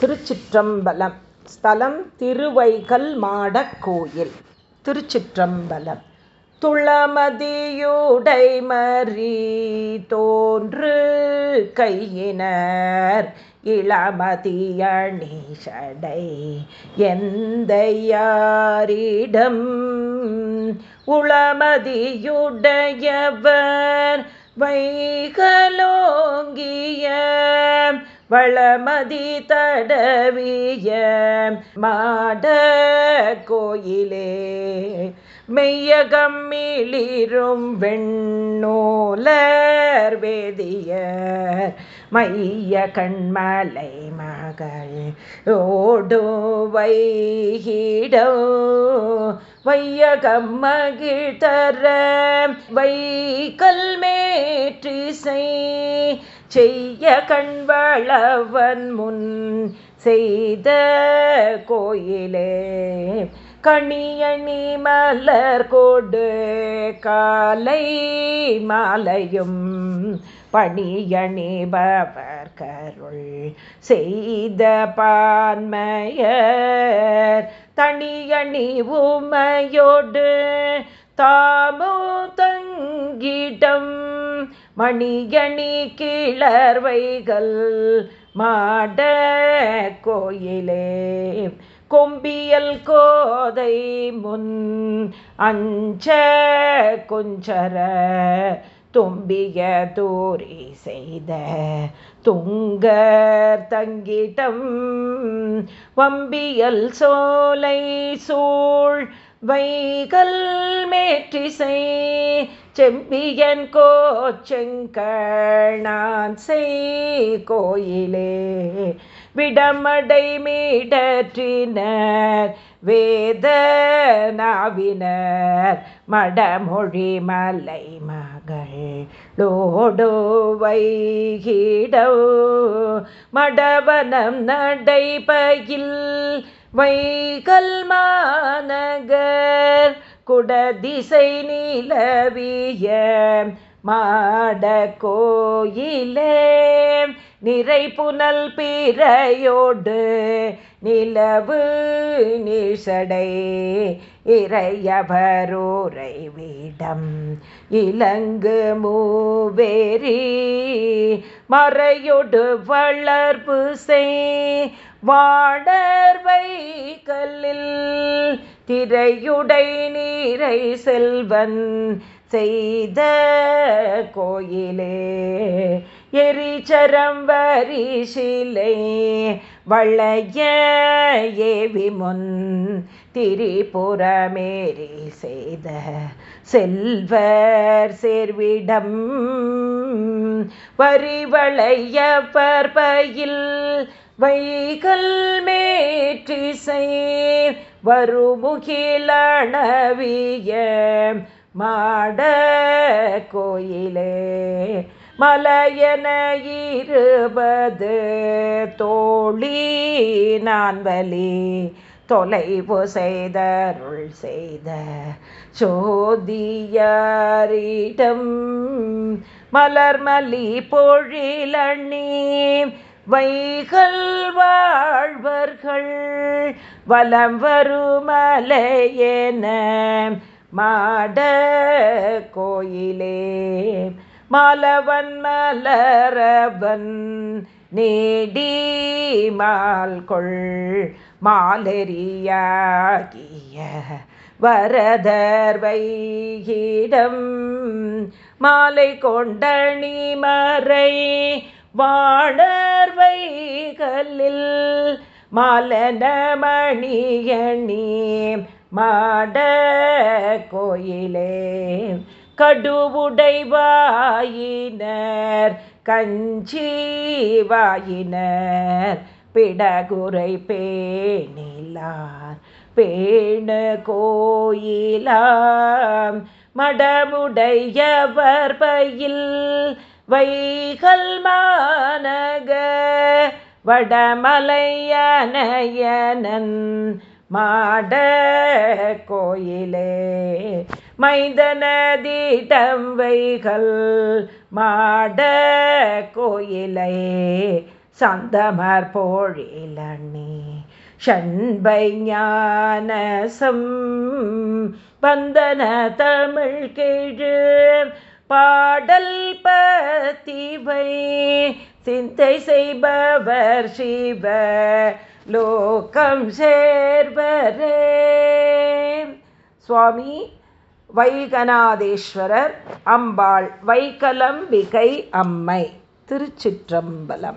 திருச்சிற்றம்பலம். ஸ்தலம் திருவைகல் மாடக் கோயில். திருச்சிற்றம்பலம். துளமதியுடை மறி தோன்று கையினர் இளமதியணி சடை எந்த யாரிடம் உளமதியுடையவர் வைகலோங்கிய வளமதி தடவிய மாட கோயிலே மெய்யகம்மிளிரும் வெண்ணோலர் வேதியர் மைய கண்மலை மகள் ஓடோ வைகிடோ வையகம் மகிழ்தர வைக்கல் மேற்றிசை செய்ய கண்வளவன் முன் செய்த கோயிலே. கணியணி மலர் கொடு காலை மாலையும் பணியணிபவர் கருள் செய்த பான்மையர். தனியணி உமையோடு தாமோ தங்கிடம் மணியணி கிளர்வைகள் மாட கோயிலே. கொம்பியல் கோதை முன் அஞ்ச குஞ்சர தும்பிய தூரி செய்த துங்கர் தங்கிடம் வம்பியல் சோலை சூழ் வைகல் மேற்றிசை செம்பியன் கோச்செங்கணான் செய் கோயிலே. விடமடை மீடற்றினர் வேத நாவினர் மடமொழி மலை மகள். லோடோ வைகிடோ மடவனம் நடைபயில் வைகல் மாநகர் குடதிசை நிலவிய மாட கோயிலே நிறை புனல் பிறையோடு நிலவு நீசடை இறையவரூரை வீடம் இலங்கு மூவேரி மறையொடு வளர்ப்பு செய் வாடர்வை கல்லில் திரையுடை நீரை செல்வன் செய்த கோயிலே. எரிச்சரம் வரிசிலை வளைய ஏவி முன் திரிபுரமேரி செய்த செல்வர் சேர்விடம் வரிவளைய பர்பையில் வைகல் மேற்றிசை வருமுகிலணவிய மாட கோயிலே மலையன இருபது தோழி நான் வலி தொலைவு செய்தருள் செய்த சோதியாரிடம் மலர்மலி பொழிலண்ணி வைகள் வாழ்வர்கள் வலம் வருமலையென மாட கோயிலே மாலவன் மலரவன் நீடி மால்கொள் மாலெறியாகிய வரதர் வைகிடம் மாலை கொண்டணி மறை வாடர்வை கல்லில் மாலனமணியணி மாட கோயிலே. கடுவுடைவாயினர் கஞ்சி வாயினர் பிடகுரை பேணிலார் பேண கோயிலாம் மடமுடையவர் பயில் வைகல் மாநக வடமலையனையனன் மாட கோயிலே மைந்தனதிடம் வைகள் மாட கோயிலை சந்தமர் போழிலண்ணி ஷண்பை ஞானசம் வந்தன தமிழ் கீழ் பாடல் பத்திவை சிந்தை செய்பவர் சிவ லோகம் சேர்வரே. சுவாமி வைகநாதேஸ்வரர் அம்பாள் வைகலம்பிகை அம்மை திருச்சிற்றம்பலம்.